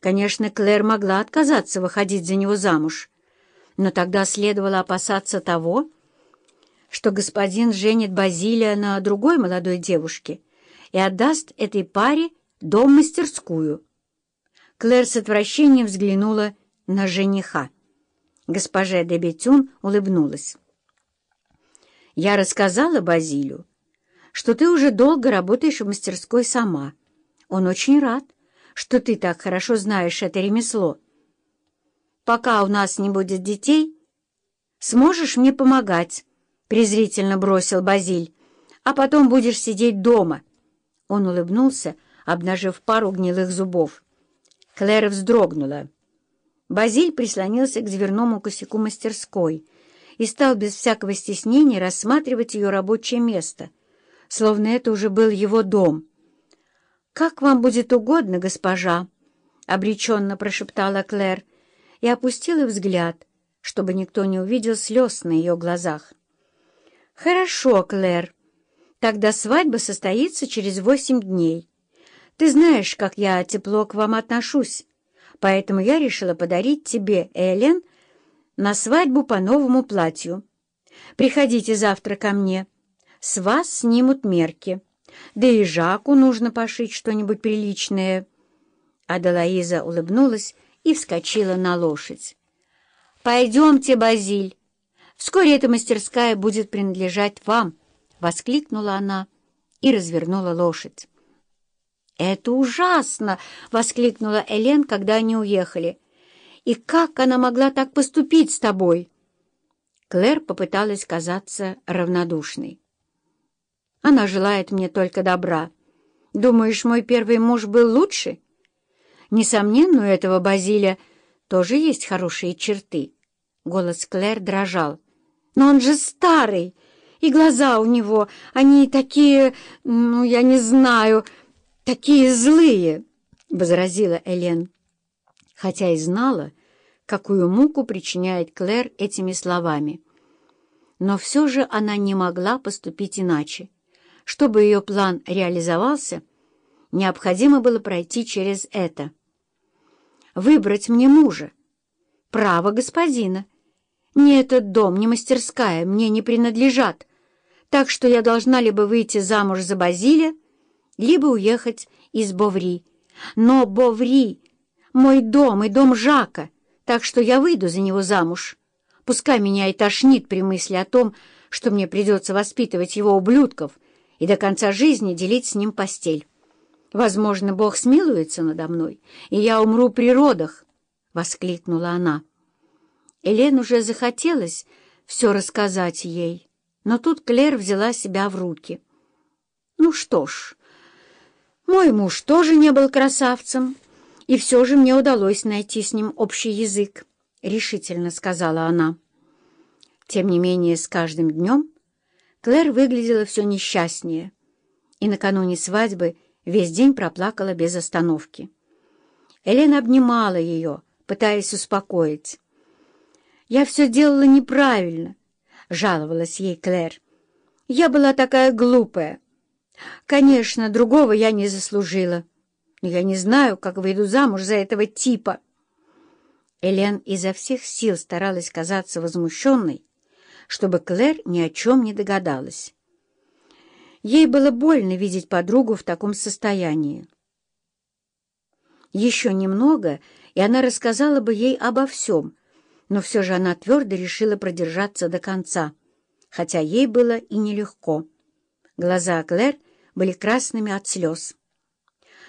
Конечно, Клэр могла отказаться выходить за него замуж, но тогда следовало опасаться того, что господин женит Базилия на другой молодой девушке и отдаст этой паре дом-мастерскую. Клэр с отвращением взглянула на жениха. Госпожа де Бетюн улыбнулась. «Я рассказала Базилю, что ты уже долго работаешь в мастерской сама. Он очень рад, что ты так хорошо знаешь это ремесло. Пока у нас не будет детей, сможешь мне помогать, — презрительно бросил Базиль, — а потом будешь сидеть дома. Он улыбнулся, обнажив пару гнилых зубов. Клэр вздрогнула. Базиль прислонился к дверному косяку мастерской и стал без всякого стеснения рассматривать ее рабочее место, словно это уже был его дом. «Как вам будет угодно, госпожа», — обреченно прошептала Клэр и опустила взгляд, чтобы никто не увидел слез на ее глазах. «Хорошо, Клэр. Тогда свадьба состоится через восемь дней. Ты знаешь, как я тепло к вам отношусь, поэтому я решила подарить тебе, Эллен, на свадьбу по новому платью. Приходите завтра ко мне. С вас снимут мерки». Да и Жаку нужно пошить что-нибудь приличное. Аделаиза улыбнулась и вскочила на лошадь. «Пойдемте, Базиль. Вскоре эта мастерская будет принадлежать вам», — воскликнула она и развернула лошадь. «Это ужасно!» — воскликнула Элен, когда они уехали. «И как она могла так поступить с тобой?» Клэр попыталась казаться равнодушной. Она желает мне только добра. Думаешь, мой первый муж был лучше? Несомненно, у этого Базиля тоже есть хорошие черты. Голос Клэр дрожал. Но он же старый, и глаза у него, они такие, ну, я не знаю, такие злые, — возразила Элен, хотя и знала, какую муку причиняет Клэр этими словами. Но все же она не могла поступить иначе. Чтобы ее план реализовался, необходимо было пройти через это. Выбрать мне мужа. Право господина. Ни этот дом, ни мастерская мне не принадлежат, так что я должна либо выйти замуж за Базиля, либо уехать из Боври. Но Боври — мой дом и дом Жака, так что я выйду за него замуж. Пускай меня и тошнит при мысли о том, что мне придется воспитывать его ублюдков — и до конца жизни делить с ним постель. Возможно, Бог смилуется надо мной, и я умру при родах, — воскликнула она. Элен уже захотелось все рассказать ей, но тут Клер взяла себя в руки. Ну что ж, мой муж тоже не был красавцем, и все же мне удалось найти с ним общий язык, — решительно сказала она. Тем не менее, с каждым днем Клэр выглядела все несчастнее, и накануне свадьбы весь день проплакала без остановки. Элен обнимала ее, пытаясь успокоить. «Я все делала неправильно», — жаловалась ей Клэр. «Я была такая глупая. Конечно, другого я не заслужила, но я не знаю, как выйду замуж за этого типа». Элен изо всех сил старалась казаться возмущенной, чтобы Клэр ни о чем не догадалась. Ей было больно видеть подругу в таком состоянии. Еще немного, и она рассказала бы ей обо всем, но все же она твердо решила продержаться до конца, хотя ей было и нелегко. Глаза Клэр были красными от слез.